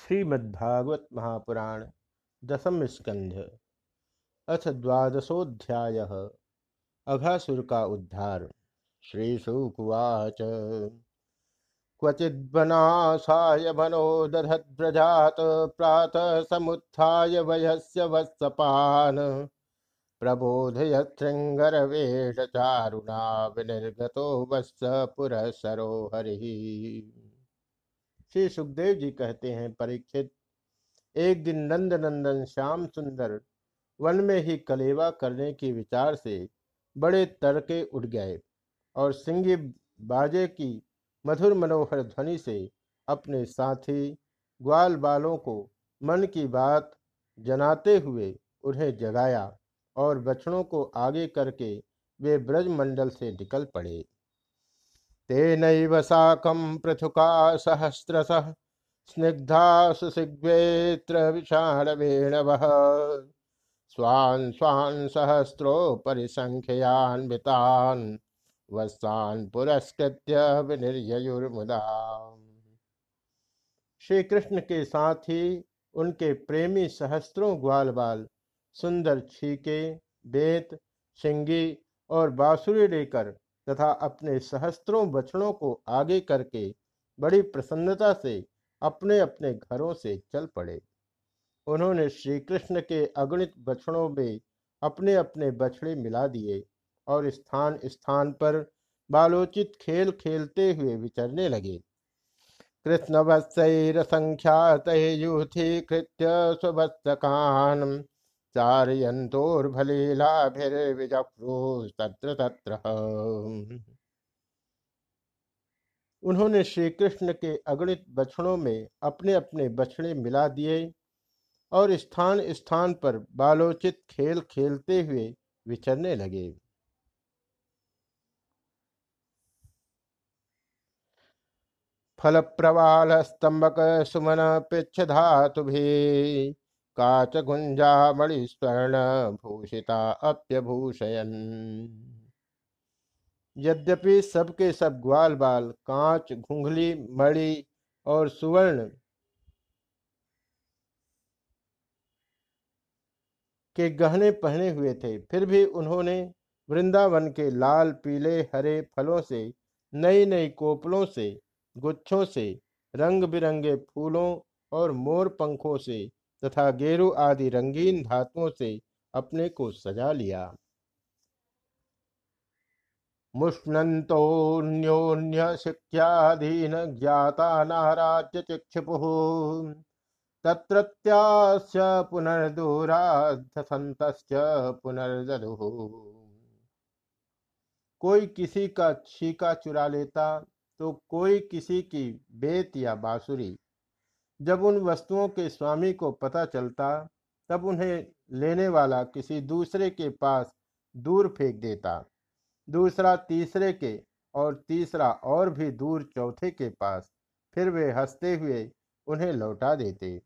श्रीमद्भागवत महापुराण दसम स्कंध। अथ द्वादशोध्याय अघासुर का उद्धार। श्रीशुकुवाच क्वचिद्वनाशाय मनो दधद्व्रजात प्रातः समुत्थाय वयस्य वत्सपान्। प्रबोधयशृङ्गरवेशचारुणा विनिर्गतो वत्स पुरःसरो हरिः श्री सुखदेव जी कहते हैं, परीक्षित। एक दिन नंद नंदन श्याम सुंदर वन में ही कलेवा करने के विचार से बड़े तड़के उठ गए और सिंगी बाजे की मधुर मनोहर ध्वनि से अपने साथी ग्वाल बालों को मन की बात जनाते हुए उन्हें जगाया और बछड़ों को आगे करके वे ब्रज मंडल से निकल पड़े। तेनैव साकं पृथुका सहस्रशः, स्निग्धा सुसिग्वेत्र विषाणवेणवः। स्वान् स्वान् सहस्रोपरिसङ्ख्ययान्वितान् वत्सान् पुरस्कृत्य विनिर्ययुर्मुदा। श्री कृष्ण के साथ ही उनके प्रेमी सहस्त्रों ग्वाल बाल सुंदर छीके, बेत, सिंगी और बांसुरी लेकर तथा अपने सहस्त्रों बछड़ों को आगे करके बड़ी प्रसन्नता से अपने अपने घरों से चल पड़े। उन्होंने श्री कृष्ण के अगणित बछड़ों में अपने अपने बछड़े मिला दिए और स्थान स्थान पर बालोचित खेल खेलते हुए विचरने लगे। कृष्ण वत्सर संख्यात युथी कृत्य स्वत्सकान चारयंतोर्भलीलाभिर्विजक्रुस्तत्र तत्र। उन्होंने श्री कृष्ण के अगणित बछड़ों में अपने अपने बछड़े मिला दिए और स्थान स्थान पर बालोचित खेल खेलते हुए विचरने लगे। फल प्रवाल स्तंभक सुमन पिछ धातु भी काच गुंजा मणिस्वर्ण भूषिता अप्यभूषयन यद्यपि सबके सब ग्वाल बाल, कांच, घुंघली, मणि और सुवर्ण के गहने पहने हुए थे, फिर भी उन्होंने वृंदावन के लाल, पीले, हरे फलों से नई नई कोपलों से, गुच्छों से रंग बिरंगे फूलों और मोर पंखों से तथा गेरु आदि रंगीन धातुओं से अपने को सजा लिया। मुष्णन्तोऽन्योन्य शिक्ष्याधीन ज्ञाता नाराज्य चिक्षिपु तत्रत्यास्य पुनर्दूराधसन्तश्च पुनर्दधुः कोई किसी का छीका चुरा लेता तो कोई किसी की बेत या बांसुरी जब उन वस्तुओं के स्वामी को पता चलता, तब उन्हें लेने वाला किसी दूसरे के पास दूर फेंक देता। दूसरा तीसरे के और तीसरा और भी दूर चौथे के पास, फिर वे हँसते हुए उन्हें लौटा देते।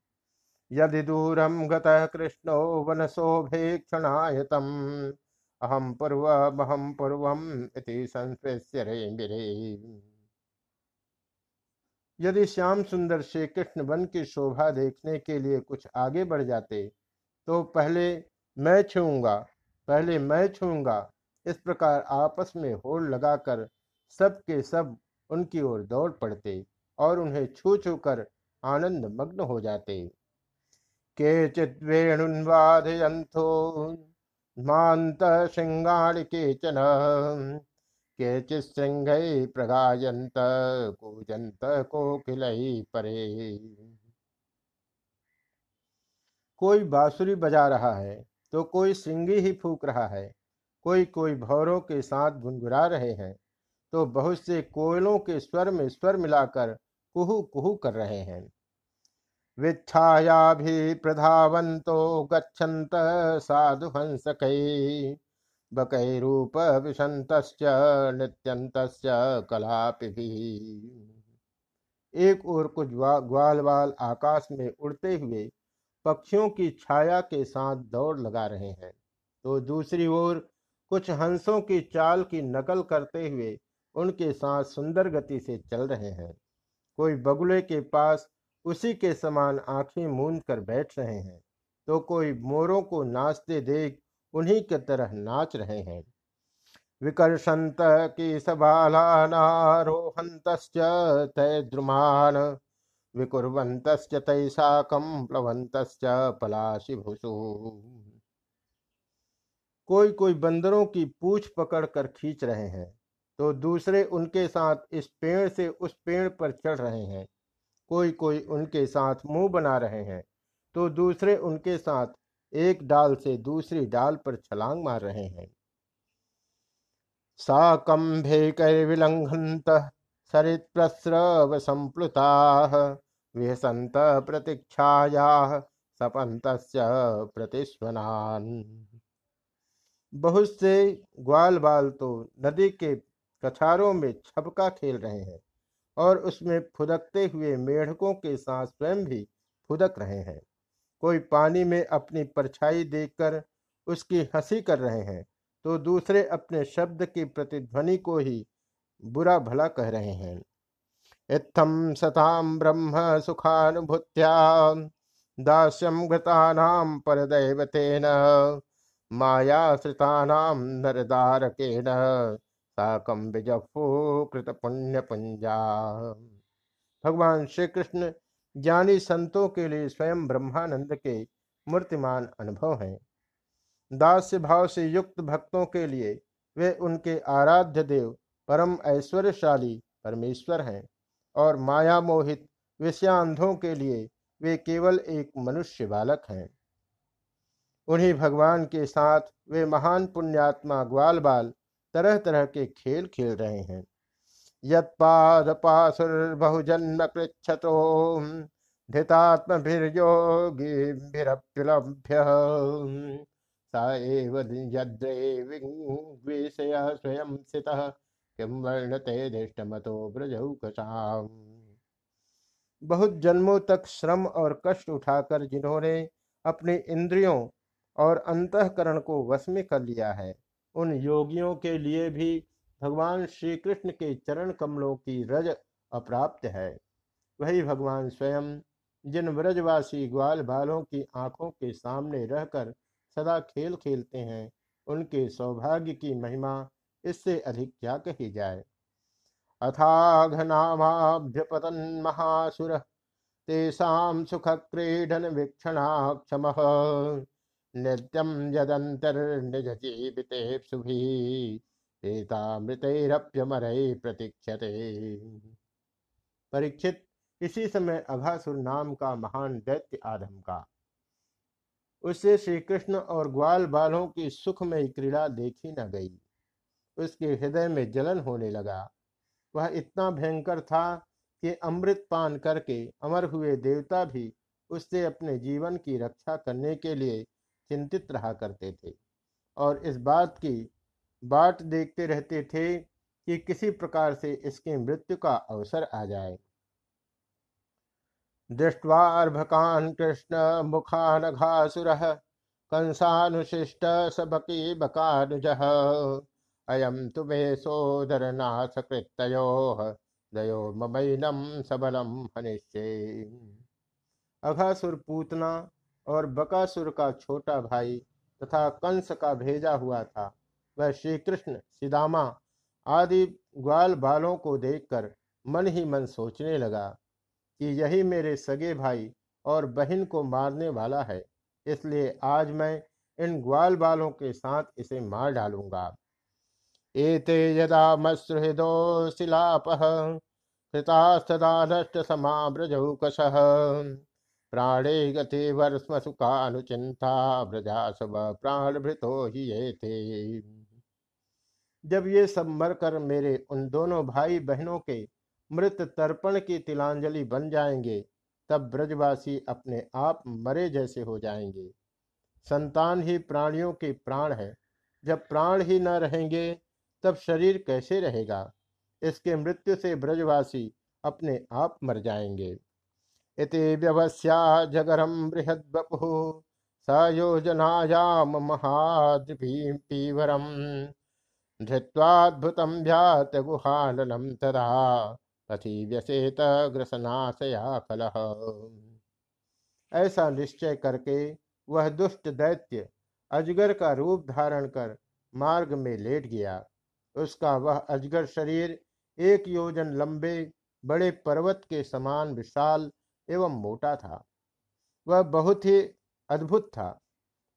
यदि दूरम गतः कृष्णो वनशोभेक्षणायतम अहम पूर्व अहम पूर्वम इति संस्पृश्य रे यदि श्याम सुंदर श्री कृष्ण वन की शोभा देखने के लिए कुछ आगे बढ़ जाते तो पहले मैं छूँगा पहले मैं छूँगा इस प्रकार आपस में होड़ लगाकर सब के सब उनकी ओर दौड़ पड़ते और उन्हें छू छू कर आनंद मग्न हो जाते। के चित वेणुन्वादयंथो मांत श्रृंगाड़ चन प्रगायंत कूजंत कोकिल परे। कोई बांसुरी बजा रहा है तो कोई सिंगी ही फूक रहा है। कोई कोई भौरों के साथ गुनगुरा रहे हैं तो बहुत से कोयलों के स्वर में स्वर मिलाकर कुहू कुहू कर रहे हैं। विच्छाया भी प्रधावंतो गच्छन्त, साधु हंस कई बकैरूप विशंत नृत्यंत कलापि एक ओर कुछ ग्वाल वाल आकाश में उड़ते हुए पक्षियों की छाया के साथ दौड़ लगा रहे हैं तो दूसरी ओर कुछ हंसों की चाल की नकल करते हुए उनके साथ सुंदर गति से चल रहे हैं। कोई बगुले के पास उसी के समान आँखें मूंद कर बैठ रहे हैं तो कोई मोरों को नाचते देख उन्हीं के तरह नाच रहे हैं। विकर्षंत की सबालारोहंत तैद्रुमान विकुर्वंत तैसाकम प्लवंत पलाशी भूसु कोई कोई बंदरों की पूछ पकड़कर खींच रहे हैं तो दूसरे उनके साथ इस पेड़ से उस पेड़ पर चढ़ रहे हैं। कोई कोई उनके साथ मुँह बना रहे हैं तो दूसरे उनके साथ एक डाल से दूसरी डाल पर छलांग मार रहे हैं। साकंभे कैर्विलंघंत सरित प्रस्रव संप्लुता विहसंत प्रतीक्षाया सपंत प्रतिस्वनान। बहुत से ग्वाल बाल तो नदी के कछारों में छपका खेल रहे हैं और उसमें फुदकते हुए मेढकों के साथ स्वयं भी फुदक रहे हैं। कोई पानी में अपनी परछाई देखकर उसकी हँसी कर रहे हैं तो दूसरे अपने शब्द की प्रतिध्वनि को ही बुरा भला कह रहे हैं। इत्थम सताम ब्रह्म सुखानुभूत्या दास्यम गतानाम परदैवतेन, मायाश्रितानां नरदारकेण साकम विजफो कृत पुण्य पुंजा भगवान श्री कृष्ण ज्ञानी संतों के लिए स्वयं ब्रह्मानंद के मूर्तिमान अनुभव हैं। दास्य भाव से युक्त भक्तों के लिए वे उनके आराध्य देव, परम ऐश्वर्यशाली परमेश्वर हैं और माया मोहित विषयांधों के लिए वे केवल एक मनुष्य बालक हैं। उन्हीं भगवान के साथ वे महान पुण्यात्मा ग्वाल बाल तरह तरह के खेल खेल रहे हैं। यत्पाद पासुर्बहुजन्म कृच्छतो धृतात्मभिर्योगिभिरप्युलभ्य। सा एव स्वयं स्थितः। किं वर्णते दृष्टमतो ब्रजौकसाम् बहुत जन्मों तक श्रम और कष्ट उठाकर जिन्होंने अपने इंद्रियों और अंतकरण को वश में कर लिया है, उन योगियों के लिए भी भगवान श्री कृष्ण के चरण कमलों की रज अप्राप्त है। वही भगवान स्वयं जिन व्रजवासी ग्वाल बालों की आँखों के सामने रहकर सदा खेल खेलते हैं, उनके सौभाग्य की महिमा इससे अधिक क्या कही जाए? अथाघनाभ्यपतन महासुर तेषाम सुख क्रीडन वीक्षणाक्षम नित्यम यदंतर्निज जीवितेप्सुभि एतामृतरप्यमरय प्रतीक्षते परीक्षित, इसी समय अघासुर नाम का महान दैत्य आधम का। उससे श्री कृष्ण और ग्वाल बालों की सुखमयी क्रीड़ा देखी न गई। उसके हृदय में जलन होने लगा। वह इतना भयंकर था कि अमृत पान करके अमर हुए देवता भी उससे अपने जीवन की रक्षा करने के लिए चिंतित रहा करते थे। और इस बात की बाट देखते रहते थे कि किसी प्रकार से इसकी मृत्यु का अवसर आ जाए। दृष्टवार्भकान कृष्ण मुखानघासुर कंसानुशिष्ट सबकी बकानुज। अयम तुम्हें सोदरनाथ कृतयो दयो ममैनम सबलम हनिश्चे अघासुर पूतना और बकासुर का छोटा भाई तथा कंस का भेजा हुआ था। वह श्री कृष्ण सिदामा आदि ग्वाल बालों को देखकर मन ही मन सोचने लगा कि यही मेरे सगे भाई और बहन को मारने वाला है, इसलिए आज मैं इन ग्वाल बालों के साथ इसे मार डालूँगा। एते यदा मसृदो शिलाप, कृतास्तदा नष्ट प्राणे गति वर्ष्म सुखानुचिंता ब्रजा सब प्राण भृतो ही थे जब ये सब मरकर मेरे उन दोनों भाई बहनों के मृत तर्पण की तिलांजलि बन जाएँगे, तब ब्रजवासी अपने आप मरे जैसे हो जाएँगे। संतान ही प्राणियों के प्राण है। जब प्राण ही न रहेंगे, तब शरीर कैसे रहेगा? इसके मृत्यु से ब्रजवासी अपने आप मर जाएँगे। इति व्यवस्या जगरम बृहद्वपु स योजनायाम महाद्भीपीवरम धृत्वाद्भुतं भ्यात गुहाननं तदा पथि व्यसेत ग्रसनाशया कलह। ऐसा निश्चय करके वह दुष्ट दैत्य अजगर का रूप धारण कर मार्ग में लेट गया। उसका वह अजगर शरीर एक योजन लंबे, बड़े पर्वत के समान विशाल एवं मोटा था। वह बहुत ही अद्भुत था।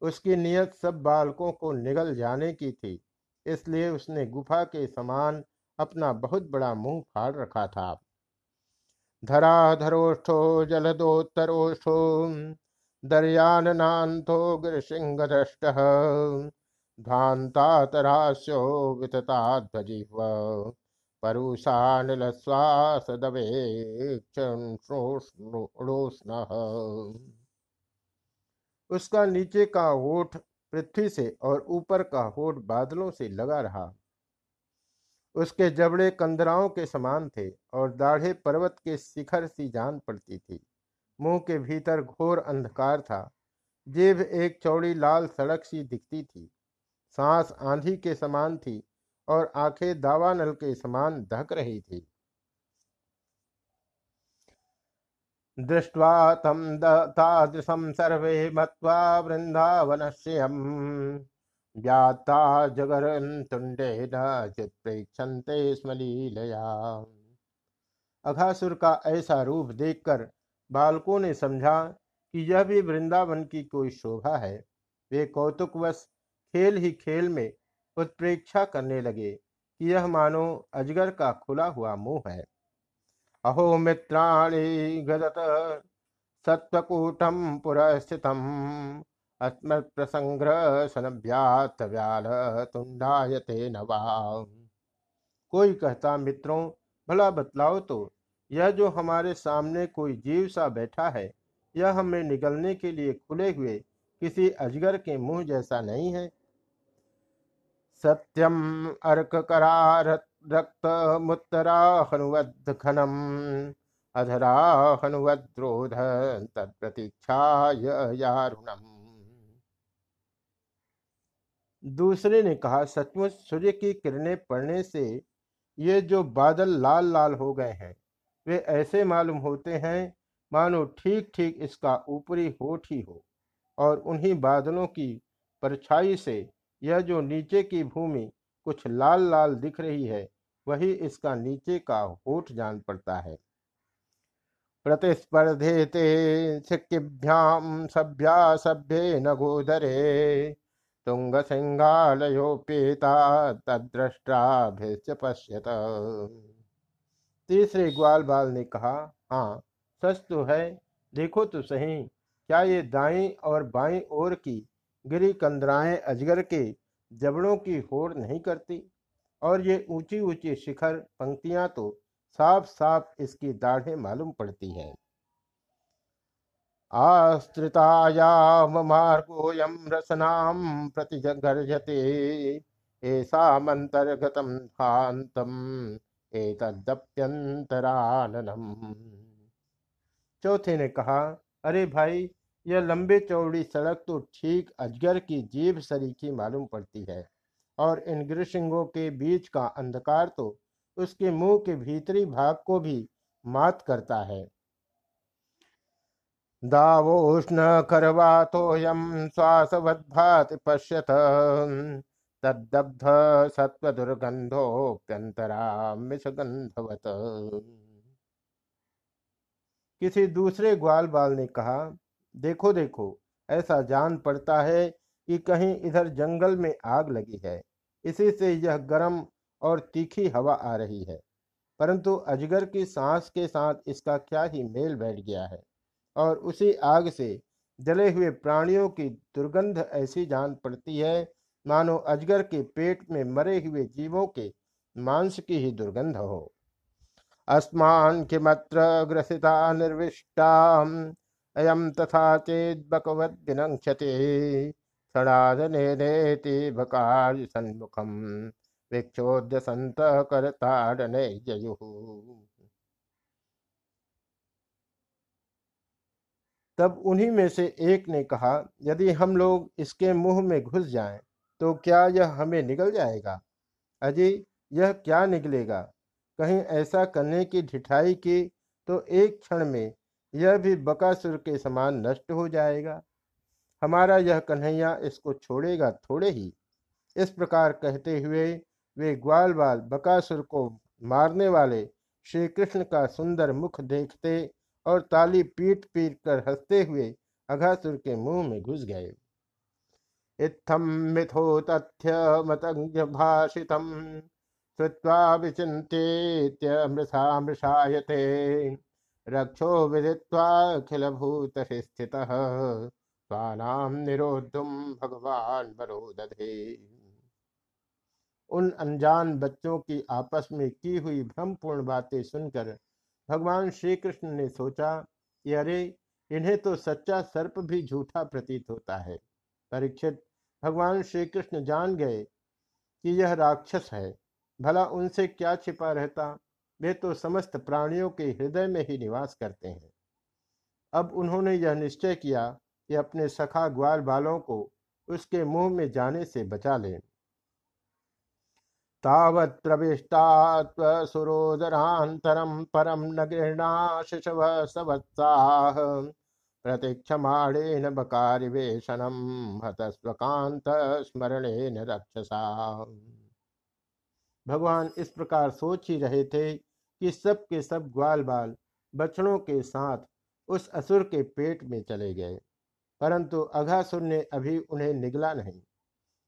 उसकी नियत सब बालकों को निगल जाने की थी। इसलिए उसने गुफा के समान अपना बहुत बड़ा मुँह फाड़ रखा था। धराधरोष्ठो जलदोत्तरोष्ठो दर्याननान्तो गिरसिंहदष्टः ध्वान्तातरास्यो वितताध्वजिह्व। परुषानिलश्वासदवेक्षोष्णः उसका नीचे का होठ पृथ्वी से और ऊपर का होठ बादलों से लगा रहा। उसके जबड़े कंदराओं के समान थे और दाढ़े पर्वत के शिखर सी जान पड़ती थी। मुँह के भीतर घोर अंधकार था। जीभ एक चौड़ी लाल सड़क सी दिखती थी। सांस आंधी के समान थी और आँखें दावानल के समान धक रही थी। दृष्ट्वा तम तादृशं सर्वे मत्वा वृन्दावनस्यम् व्याता जगरन्तुण्डेन चित्प्रेक्षन्ते स्म लीलया अघासुर का ऐसा रूप देखकर बालकों ने समझा कि यह भी वृंदावन की कोई शोभा है। वे कौतुकवश खेल ही खेल में उत्प्रेक्षा करने लगे कि यह मानो अजगर का खुला हुआ मुँह है। अहो मित्राणि गदत सत्वकूटम पुरस्थितम। अस्मत् प्रसंग्रह सनभ्यात व्याल तुंडायते नवा कोई कहता, मित्रों, भला बतलाओ तो यह जो हमारे सामने कोई जीव सा बैठा है, यह हमें निगलने के लिए खुले हुए किसी अजगर के मुँह जैसा नहीं है। सत्यम अर्क करार रक्त मुत्तरा हनुवद खनम अधरा हनुवद्रोध तत्प्रतीक्षा यारुणम। दूसरे ने कहा, सचमुच सूर्य की किरणें पड़ने से ये जो बादल लाल लाल हो गए हैं, वे ऐसे मालूम होते हैं, मानो ठीक ठीक इसका ऊपरी होठ ही हो, और उन्हीं बादलों की परछाई से यह जो नीचे की भूमि कुछ लाल लाल दिख रही है वही इसका नीचे का होठ जान पड़ता है। प्रतिस्पर्धे ते सिक्किभ्याम सभ्या सभ्ये न गोधरे तुंग सिंगालयोपेता तद्रष्टाभिश्च पश्यत। तीसरे ग्वाल बाल ने कहा हाँ सच तो है, देखो तो सही, क्या ये दाई और बाई ओर की गिरी कंदराएँ अजगर के जबड़ों की होड़ नहीं करती? और ये ऊँची ऊँची शिखर पंक्तियाँ तो साफ़ साफ़ इसकी दाढ़े मालूम पड़ती है। शांतम एतदप्यंतराननम चौथे ने कहा, अरे भाई, यह लंबे चौड़ी सड़क तो ठीक अजगर की जीभ सरीखी मालूम पड़ती है। और इन गृहसिंगों के बीच का अंधकार तो उसके मुँह के भीतरी भाग को भी मात करता है। दावोष्ण यम श्वासवद्भात पश्यत तद्दग्ध सत्व दुर्गंधोप्यंतरा मिषगंधवत किसी दूसरे ग्वाल बाल ने कहा, देखो देखो, ऐसा जान पड़ता है कि कहीं इधर जंगल में आग लगी है। इसी से यह गर्म और तीखी हवा आ रही है। परंतु अजगर की सांस के साथ इसका क्या ही मेल बैठ गया है। और उसी आग से जले हुए प्राणियों की दुर्गंध ऐसी जान पड़ती है, मानो अजगर के पेट में मरे हुए जीवों के मांस की ही दुर्गंध हो। अस्मान किमत्र ग्रसिता निर्विष्टा अयम तथा चेद्बकवद्विनक्षते क्षणादनेति भकार सन्मुखम विक्षोद्य संत करताड़ने जयु तब उन्हीं में से एक ने कहा यदि हम लोग इसके मुँह में घुस जाएँ, तो क्या यह हमें निकल जाएगा? अजय यह क्या निकलेगा कहीं ऐसा करने की ढिठाई की तो एक क्षण में यह भी बकासुर के समान नष्ट हो जाएगा। हमारा यह कन्हैया इसको छोड़ेगा थोड़े ही। इस प्रकार कहते हुए वे ग्वाल बाल बकासुर को मारने वाले श्री कृष्ण का सुंदर मुख देखते और ताली पीट पीट कर हँसते हुए अघासुर के मुँह में घुस गए। इत्थम मिथो तथ्य मतंग भाषितम श्रुवा विचिन्त्येत्य मृषा मृषायते। रक्षो विदित्वाखिल भूत स्थित स्वानाम निरोधुम भगवान बरोदधे उन अनजान बच्चों की आपस में की हुई भ्रमपूर्ण बातें सुनकर भगवान श्री कृष्ण ने सोचा, कि अरे, इन्हें तो सच्चा सर्प भी झूठा प्रतीत होता है। परीक्षित भगवान श्री कृष्ण जान गए कि यह राक्षस है। भला उनसे क्या छिपा रहता? वे तो समस्त प्राणियों के हृदय में ही निवास करते हैं। अब उन्होंने यह निश्चय किया कि अपने सखा ग्वाल बालों को उसके मुँह में जाने से बचा लें। तावत्रविष्टात्वसुरोदरान्तरं परं न गृह्णा शिशव सवत्साः प्रतीक्षमाणेन बकारिवेशनं हतस्वकान्तस्मरणेन रक्षसा। भगवान इस प्रकार सोच ही रहे थे कि सब के सब ग्वाल बाल बछड़ों के साथ उस असुर के पेट में चले गए। परंतु अघासुर ने अभी उन्हें निगला नहीं।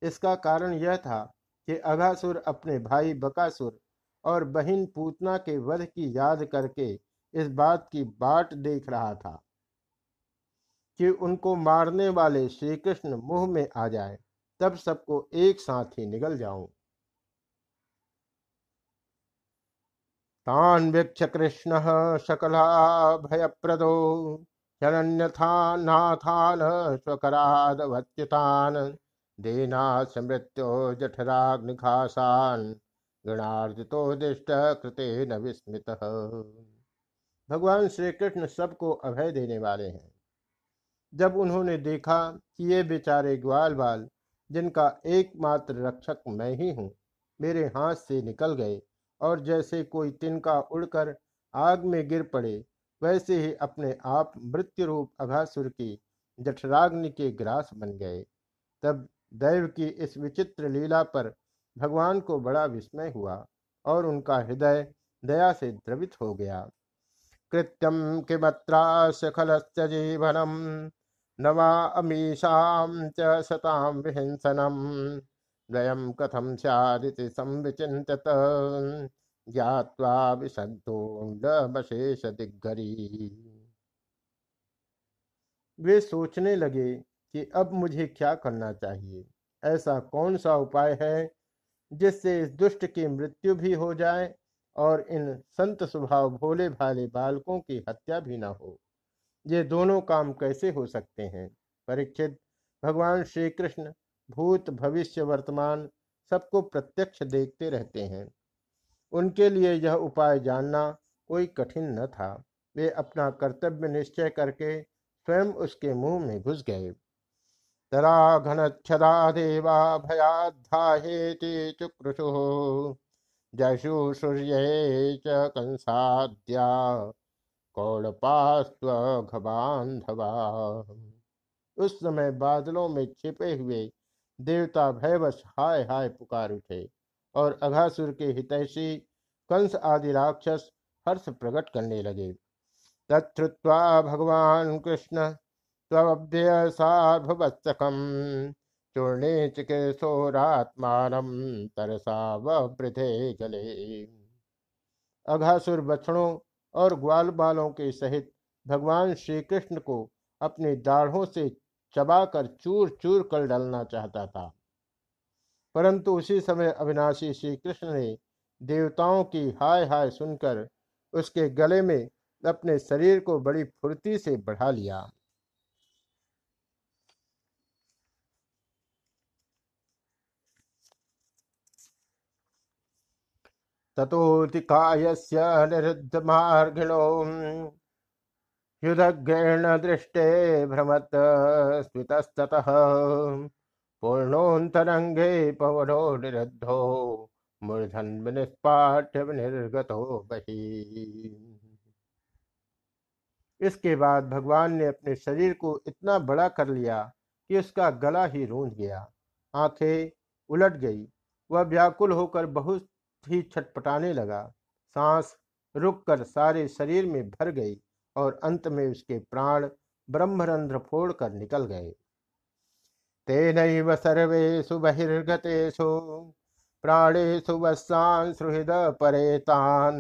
इसका कारण यह था कि अघासुर अपने भाई बकासुर और बहिन पूतना के वध की याद करके इस बात की बाट देख रहा था कि उनको मारने वाले श्री कृष्ण मुँह में आ जाए, तब सबको एक साथ ही निगल जाऊँ। तान वीक्ष कृष्ण सकला भयप्रदो जनन्यथा नाथान स्वकरादवच्युतान देना समृत्यो जठराग्निघासान गणार्जितो दिष्ट कृते न विस्मित। भगवान श्री कृष्ण सबको अभय देने वाले हैं। जब उन्होंने देखा कि ये बेचारे ग्वाल बाल, जिनका एकमात्र रक्षक मैं ही हूँ, मेरे हाथ से निकल गए और जैसे कोई तिनका उड़कर आग में गिर पड़े वैसे ही अपने आप मृत्यु रूप अघासुर की जठराग्नि के ग्रास बन गए। तब दैव की इस विचित्र लीला पर भगवान को बड़ा विस्मय हुआ और उनका हृदय दया से द्रवित हो गया। कृत्यम किमत्रा जीवनम नवा अमीषाम च सताम विहिंसनम। द्वयम कथम स्यादिति ज्ञात्वा विशंतोशेष दिग्गरी वे सोचने लगे कि अब मुझे क्या करना चाहिए? ऐसा कौन सा उपाय है जिससे इस दुष्ट की मृत्यु भी हो जाए और इन संत स्वभाव भोले भाले बालकों की हत्या भी ना हो? ये दोनों काम कैसे हो सकते हैं? परीक्षित, भगवान श्री कृष्ण भूत भविष्य वर्तमान, सबको प्रत्यक्ष देखते रहते हैं। उनके लिए यह उपाय जानना कोई कठिन न था। वे अपना कर्तव्य निश्चय करके स्वयं उसके मुँह में घुस गए। तरा घनच्छदा देवा भयाध्याहेति चुक्रुषुः। जशु सूर्ये च कंसाद्या कौड़पास्वघबान्धवा उस समय बादलों में छिपे हुए देवता भयवश हाय हाय पुकार उठे। और अघासुर के हितैषी कंस आदि राक्षस हर्ष प्रकट करने लगे। तत्वा भगवान कृष्ण स्वव्यसार्भवत्सकम चूर्णे चिकेशोरात्मान तरसा वृधे जले। अघासुर बछड़ों और ग्वाल बालों के सहित भगवान श्री कृष्ण को अपनी दाढ़ों से चबाकर चूर चूर कर डालना चाहता था। परंतु उसी समय अविनाशी श्री कृष्ण ने देवताओं की हाय हाय सुनकर उसके गले में अपने शरीर को बड़ी फुर्ती से बढ़ा लिया। ततोतिकायस्य निरुद्धमार्गिणो युधग्रेण दृष्टे भ्रमत पूर्णोऽन्तरङ्गे पवनो निरुद्धो, मूर्धन निष्पाठ्य निर्गत हो बही। इसके बाद भगवान ने अपने शरीर को इतना बड़ा कर लिया कि उसका गला ही रूंध गया। आँखें उलट गई, वह व्याकुल होकर बहुत ही छटपटाने लगा। सांस रुककर सारे शरीर में भर गई और अंत में उसके प्राण ब्रह्मरंध्र फोड़ कर निकल गए। तेन सर्वेशु बहिर्गतेषु प्राणेशु वत्सान सुहृद परेतान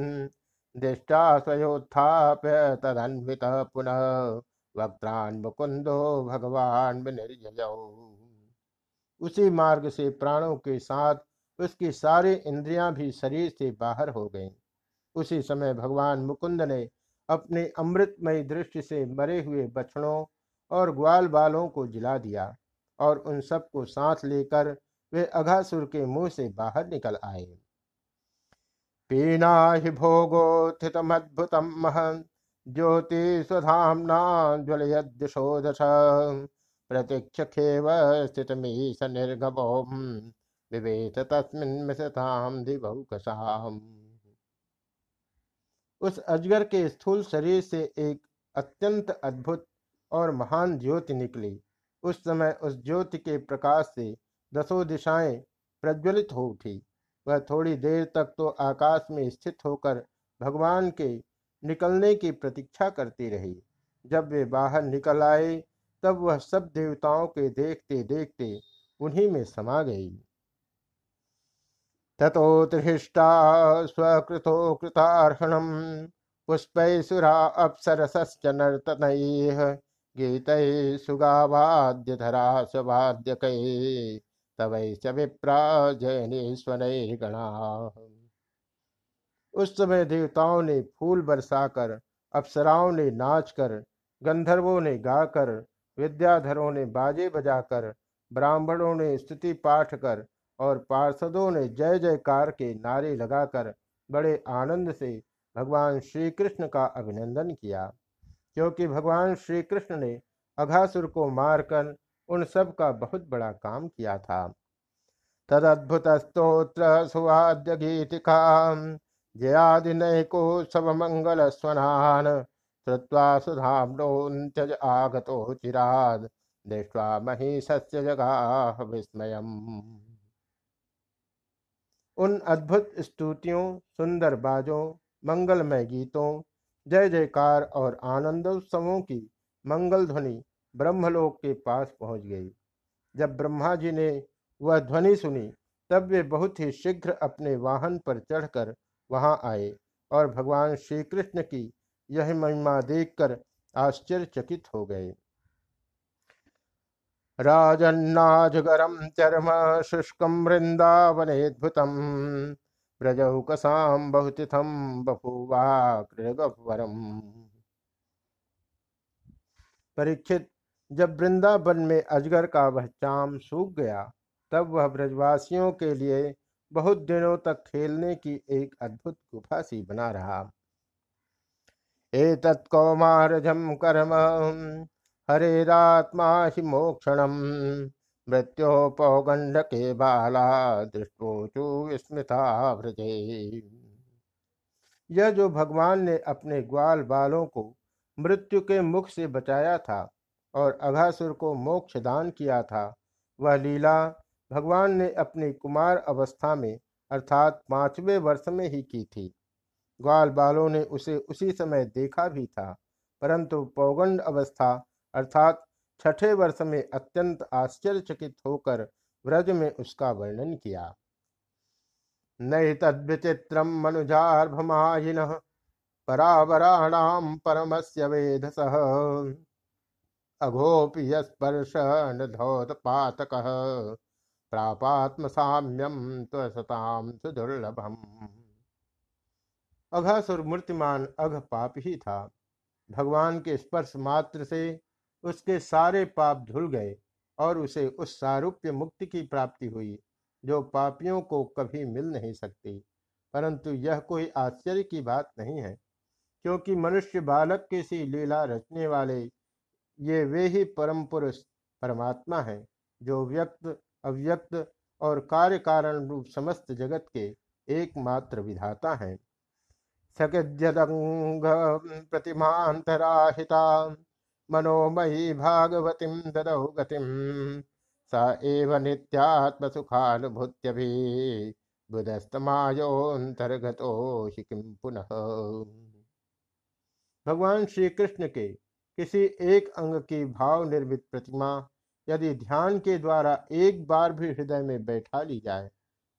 दृष्टा स्वयोत्थाप्य तदन्वित पुनः वक्त्रान मुकुंदो भगवान विनिर्जय उसी मार्ग से प्राणों के साथ उसकी सारी इंद्रियाँ भी शरीर से बाहर हो गईं। उसी समय भगवान मुकुंद ने अपने अमृतमयी दृष्टि से मरे हुए बछड़ों और ग्वाल बालों को जिला दिया और उन सबको साथ लेकर वे अघासुर के मुँह से बाहर निकल आए। पीना ही भोगोत्थितमद्भुतम ज्योति स्वधाम्ना ज्वलयदशोदश प्रतीक्षेव स्थितमीश निर्गमोम विवेत तस्मिन्मिशताम दिवहुकसाम उस अजगर के स्थूल शरीर से एक अत्यंत अद्भुत और महान ज्योति निकली। उस समय उस ज्योति के प्रकाश से दसों दिशाएँ प्रज्वलित हो उठी। वह थोड़ी देर तक तो आकाश में स्थित होकर भगवान के निकलने की प्रतीक्षा करती रही। जब वे बाहर निकल आए, तब वह सब देवताओं के देखते देखते उन्हीं में समा गई। तथोत्ष्टा स्वकृतो कृतार्हणम। पुष्पैसुरा अप्सरसश्च नर्तनैः। गीतैः सुगावाद्यधरा स्ववाद्यकैः तवैश्च विप्रा जयनेश्वरैर्गणा उस समय देवताओं ने फूल बरसाकर, अप्सराओं ने नाचकर, गंधर्वों ने गाकर, विद्याधरों ने बाजे बजाकर, ब्राह्मणों ने स्तुति पाठ कर और पार्षदों ने जय जयकार के नारे लगाकर बड़े आनंद से भगवान श्री कृष्ण का अभिनंदन किया। क्योंकि भगवान श्री कृष्ण ने अघासुर को मारकर उन सब का बहुत बड़ा काम किया था। तदद्भुत स्त्रोत्र सुवाद्य गीतिका जयादिनैको मंगल स्वनान श्रुवा सुधाम्नोन्त्यज आगतो चिराद, दृष्ट्वा महिषस्य जगाह विस्मयम्। उन अद्भुत स्तुतियों, सुंदर बाजों, मंगलमय गीतों जय जयकार और आनंदोत्सवों की मंगल ध्वनि ब्रह्मलोक के पास पहुँच गई। जब ब्रह्मा जी ने वह ध्वनि सुनी, तब वे बहुत ही शीघ्र अपने वाहन पर चढ़कर वहाँ आए और भगवान श्री कृष्ण की यह महिमा देखकर आश्चर्यचकित हो गए। राजन्नाजगरम चरम शुष्कम वृंदावनेद्भुतम ब्रजौकसाम बहुतिथम बभुवा कृगवरम परीक्षित, जब वृंदावन में अजगर का वह चाम सूख गया, तब वह ब्रजवासियों के लिए बहुत दिनों तक खेलने की एक अद्भुत गुफा सी बना रहा। एतत्कौमारजम कर्म हरेरात्मा हि मोक्षणम। मृत्योपौगंड के बाला दृष्टोचु विस्मिता व्रजे यह जो भगवान ने अपने ग्वाल बालों को मृत्यु के मुख से बचाया था और अघासुर को मोक्ष दान किया था, वह लीला भगवान ने अपनी कुमार अवस्था में अर्थात पाँचवें वर्ष में ही की थी। ग्वाल बालों ने उसे उसी समय देखा भी था, परंतु पौगंड अवस्था अर्थात छठे वर्ष में अत्यंत आश्चर्यचकित होकर व्रज में उसका वर्णन किया। नई तद्विचित्रम मनुजार्भमायिन परावराणाम परमस्य वेधस। अघोपि स्पर्श पातक प्रापात्म साम्यम त्वसताम सुदुर्लभम। अघासुर मूर्तिमान अघ पाप ही था। भगवान के स्पर्श मात्र से उसके सारे पाप धुल गए और उसे उस सारूप्य मुक्ति की प्राप्ति हुई, जो पापियों को कभी मिल नहीं सकती। परंतु यह कोई आश्चर्य की बात नहीं है, क्योंकि मनुष्य बालक के सी लीला रचने वाले ये वे ही परम पुरुष, परमात्मा है, जो व्यक्त, अव्यक्त और कार्य कारण रूप समस्त जगत के एकमात्र विधाता हैं। सकद्यदंग प्रतिमांतराहिता मनोमयी भागवतीम ददौ गतिम स एव नित्यात्म सुखानुभूत्य भी बुधस्तमायोन्तर्गतो हि पुनः? भगवान श्री कृष्ण के किसी एक अंग की भाव निर्मित प्रतिमा यदि ध्यान के द्वारा एक बार भी हृदय में बैठा ली जाए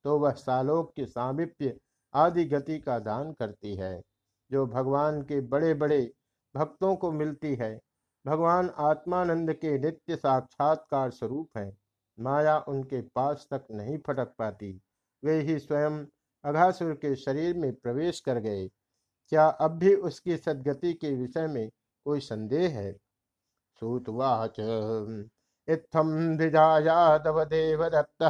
तो वह सालोक के सामिप्य आदि गति का दान करती है, जो भगवान के बड़े बड़े भक्तों को मिलती है। भगवान आत्मानंद के नित्य साक्षात्कार स्वरूप है। माया उनके पास तक नहीं फटक पाती। वे ही स्वयं अघासुर के शरीर में प्रवेश कर गए। क्या अब भी उसकी सदगति के विषय में कोई संदेह है? सूतवाच। इत्थम द्विजायादव देवदत्त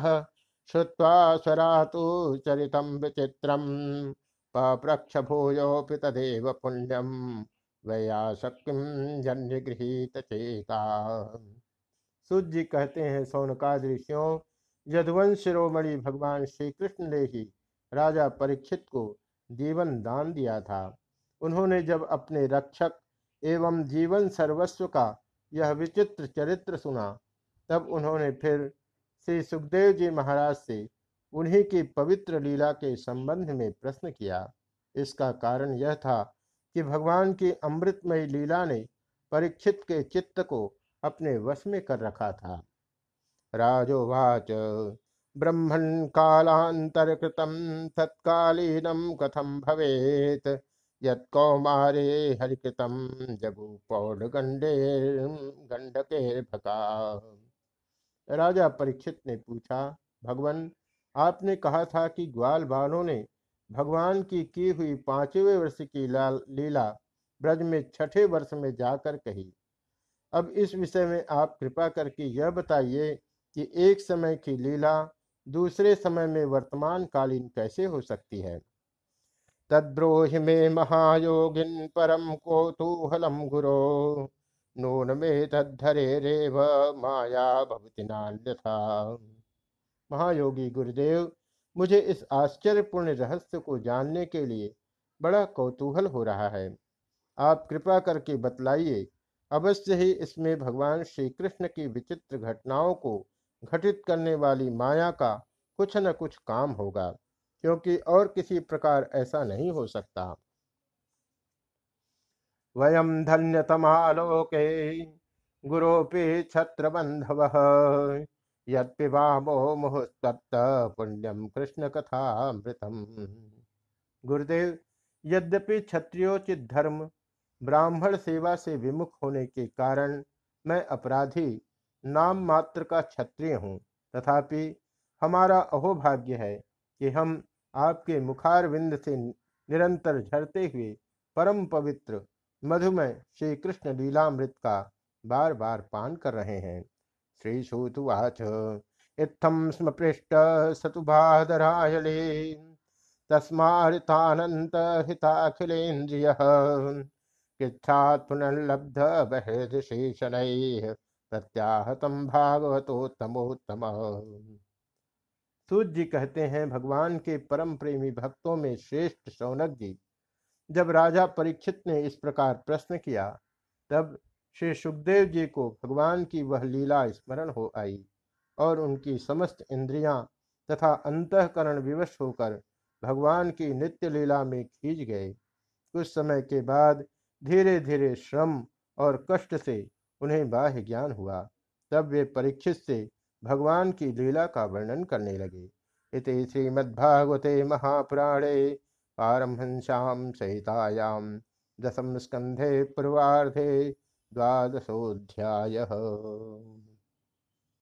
श्रुवा स्वरातु चरितम विचित्रम पप्रक्ष भूयोपि तदेव पुण्यम। वयाशक्तिम जन्य गृहित चेता। सूत जी कहते हैं सौनकाद ऋषियों यदुवंश शिरोमणि भगवान श्री कृष्ण ने ही राजा परीक्षित को जीवन दान दिया था। उन्होंने जब अपने रक्षक एवं जीवन सर्वस्व का यह विचित्र चरित्र सुना, तब उन्होंने फिर श्री सुखदेव जी महाराज से उन्हीं की पवित्र लीला के संबंध में प्रश्न किया। इसका कारण यह था कि भगवान की अमृतमयी लीला ने परीक्षित के चित्त को अपने वश में कर रखा था। राजोवाच ब्रह्मण कालांतरकृतम तत्कालीनम कथम भवेत? यौमारे हरिकृतम जगु पौड़ गंडे गंडके भका राजा परीक्षित ने पूछा, भगवान, आपने कहा था कि ग्वाल बालों ने भगवान की की हुई पाँचवें वर्ष की लीला ब्रज में छठे वर्ष में जाकर कही। अब इस विषय में आप कृपा करके यह बताइए कि एक समय की लीला दूसरे समय में वर्तमान कालीन कैसे हो सकती है? तद्रोहि में महायोगिन परम कौतूहलम गुरो। नून में तद्धरे रेव माया भवती महायोगी गुरुदेव मुझे इस आश्चर्यपूर्ण रहस्य को जानने के लिए बड़ा कौतूहल हो रहा है। आप कृपा करके बतलाइए, अवश्य ही इसमें भगवान श्री कृष्ण की विचित्र घटनाओं को घटित करने वाली माया का कुछ न कुछ काम होगा, क्योंकि और किसी प्रकार ऐसा नहीं हो सकता। वयम धन्यतमालोके, गुरोपि छत्र बंधव यपिवामो मुहूर्त पुण्यम कृष्ण कथामृतम गुरुदेव, यद्यपि क्षत्रियोचित धर्म ब्राह्मण सेवा से विमुख होने के कारण मैं अपराधी, नाम मात्र का क्षत्रिय हूँ, तथापि हमारा अहोभाग्य है कि हम आपके मुखार विंद से निरंतर झरते हुए परम पवित्र मधुमय श्री कृष्ण लीलामृत का बार बार पान कर रहे हैं। श्री सूतुवाच इत्थम स्म पृष्ठ सतुभादरायले तस्मारितानंत हिताखिलेन्द्रिय। कृच्छात् पुनर्लब्ध बहिर्शेषणैः प्रत्याहतम भागवतोत्तमोत्तम। सूत जी कहते हैं, भगवान के परम प्रेमी भक्तों में श्रेष्ठ शौनक जी। जब राजा परीक्षित ने इस प्रकार प्रश्न किया, तब श्री सुखदेव जी को भगवान की वह लीला स्मरण हो आई और उनकी समस्त इंद्रियाँ तथा अंतकरण विवश होकर भगवान की नित्य लीला में खींच गए। कुछ समय के बाद धीरे धीरे श्रम और कष्ट से उन्हें बाह्य ज्ञान हुआ। तब वे परीक्षित से भगवान की लीला का वर्णन करने लगे। इति श्रीमद्भागवते महापुराणे पारमहंस्यां सहितायाम दसम स्कंधे पूर्वाधे द्वादशोऽध्यायः